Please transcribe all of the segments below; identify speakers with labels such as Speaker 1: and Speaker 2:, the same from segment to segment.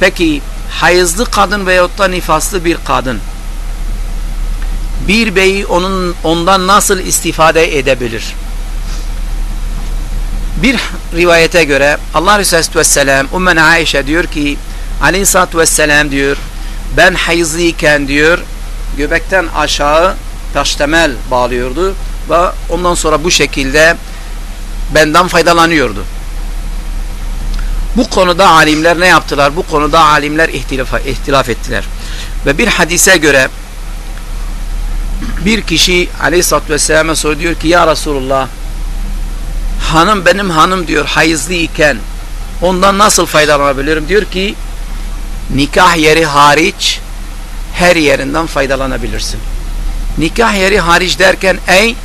Speaker 1: Peki hayızlı kadın veyahut da nifaslı bir kadın bir beyi onun ondan nasıl istifade edebilir? Bir rivayete göre Allah Resulü Vesselam Ummen Aişe diyor ki Aleyhisselatü Vesselam diyor ben hayızlıyken diyor göbekten aşağı taştemel bağlıyordu ve ondan sonra bu şekilde benden faydalanıyordu. Bu konuda alimler ne yaptılar? Bu konuda alimler ihtilaf, ihtilaf ettiler. Ve bir hadise göre bir kişi aleyhissalatü vesselam'a soruyor ki ya Resulullah hanım benim hanım diyor hayızlı iken ondan nasıl faydalanabilirim? Diyor ki nikah yeri hariç her yerinden faydalanabilirsin. Nikah yeri hariç derken ey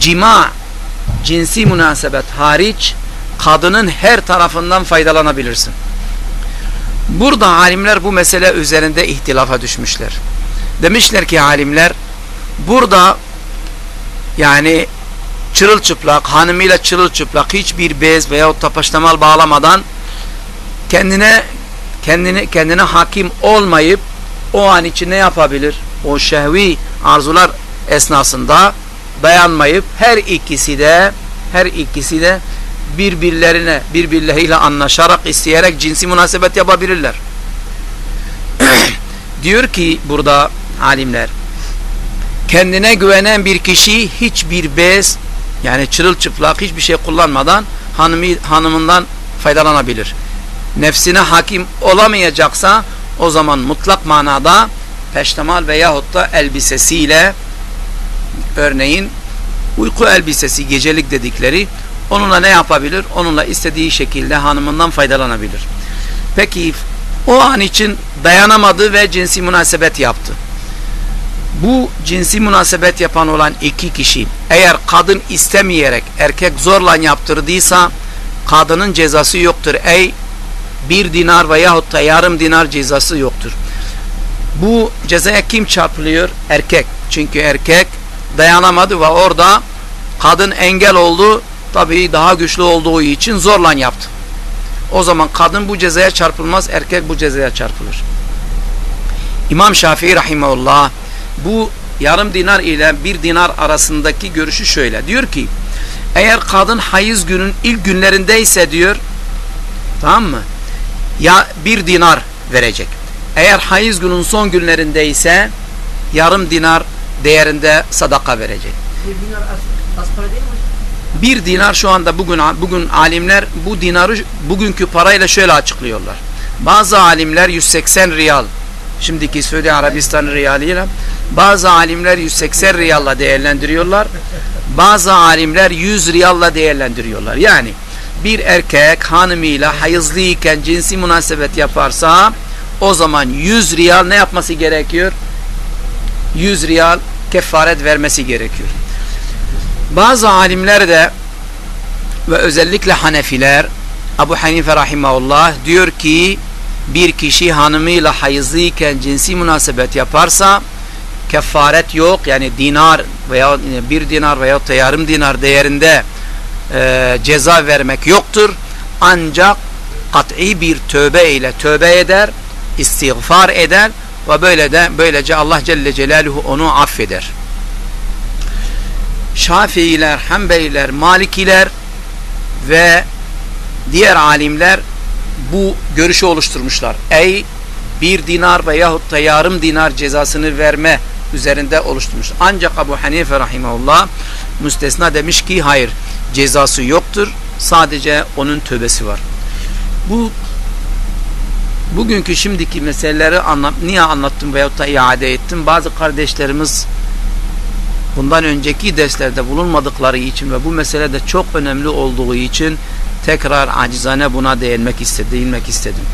Speaker 1: cima cinsi münasebet hariç kadının her tarafından faydalanabilirsin. Burada alimler bu mesele üzerinde ihtilafa düşmüşler. Demişler ki alimler burada yani çırılçıplak, hanımıyla çırılçıplak hiçbir bez veya tapaştamal bağlamadan kendine kendine kendine hakim olmayıp o an için ne yapabilir? O şehvi arzular esnasında dayanmayıp her ikisi de her ikisi de birbirlerine birbirleriyle anlaşarak isteyerek cinsi münasebet yapabilirler. Diyor ki burada alimler kendine güvenen bir kişi hiçbir bez yani çırılçıplak hiçbir şey kullanmadan hanımı, hanımından faydalanabilir. Nefsine hakim olamayacaksa o zaman mutlak manada peştemal veyahut da elbisesiyle örneğin uyku elbisesi gecelik dedikleri onunla ne yapabilir? Onunla istediği şekilde hanımından faydalanabilir. Peki o an için dayanamadı ve cinsi münasebet yaptı. Bu cinsi münasebet yapan olan iki kişi eğer kadın istemeyerek erkek zorla yaptırdıysa kadının cezası yoktur. Ey bir dinar veyahut da yarım dinar cezası yoktur. Bu cezaya kim çarpılıyor? Erkek. Çünkü erkek dayanamadı ve orada kadın engel oldu. Tabii daha güçlü olduğu için zorla yaptı. O zaman kadın bu cezaya çarpılmaz, erkek bu cezaya çarpılır. İmam Şafii Rahimahullah bu yarım dinar ile bir dinar arasındaki görüşü şöyle. Diyor ki eğer kadın hayız günün ilk günlerindeyse diyor tamam mı? Ya bir dinar verecek. Eğer hayız günün son günlerindeyse yarım dinar değerinde sadaka verecek.
Speaker 2: Bir dinar az, az değil mi?
Speaker 1: Bir dinar şu anda bugün bugün alimler bu dinarı bugünkü parayla şöyle açıklıyorlar. Bazı alimler 180 riyal şimdiki Suudi Arabistan riyaliyle bazı alimler 180 riyalla değerlendiriyorlar. Bazı alimler 100 riyalla değerlendiriyorlar. Yani bir erkek hanımıyla hayızlıyken cinsi münasebet yaparsa o zaman 100 riyal ne yapması gerekiyor? 100 riyal kefaret vermesi gerekiyor. Bazı alimler de ve özellikle Hanefiler Abu Hanife rahimahullah diyor ki bir kişi hanımıyla hayızlıyken cinsi münasebet yaparsa kefaret yok yani dinar veya bir dinar veya da yarım dinar değerinde e, ceza vermek yoktur ancak kat'i bir tövbe ile tövbe eder istiğfar eder ve böyle de böylece Allah Celle Celaluhu onu affeder. Şafiiler, Hanbeliler, Malikiler ve diğer alimler bu görüşü oluşturmuşlar. Ey bir dinar veyahut da yarım dinar cezasını verme üzerinde oluşturmuş. Ancak Abu Hanife rahimahullah müstesna demiş ki hayır cezası yoktur. Sadece onun tövbesi var. Bu bugünkü şimdiki meseleleri anlat, niye anlattım veyahut da iade ettim? Bazı kardeşlerimiz bundan önceki derslerde bulunmadıkları için ve bu mesele de çok önemli olduğu için tekrar acizane buna değinmek istedim. Değinmek istedim.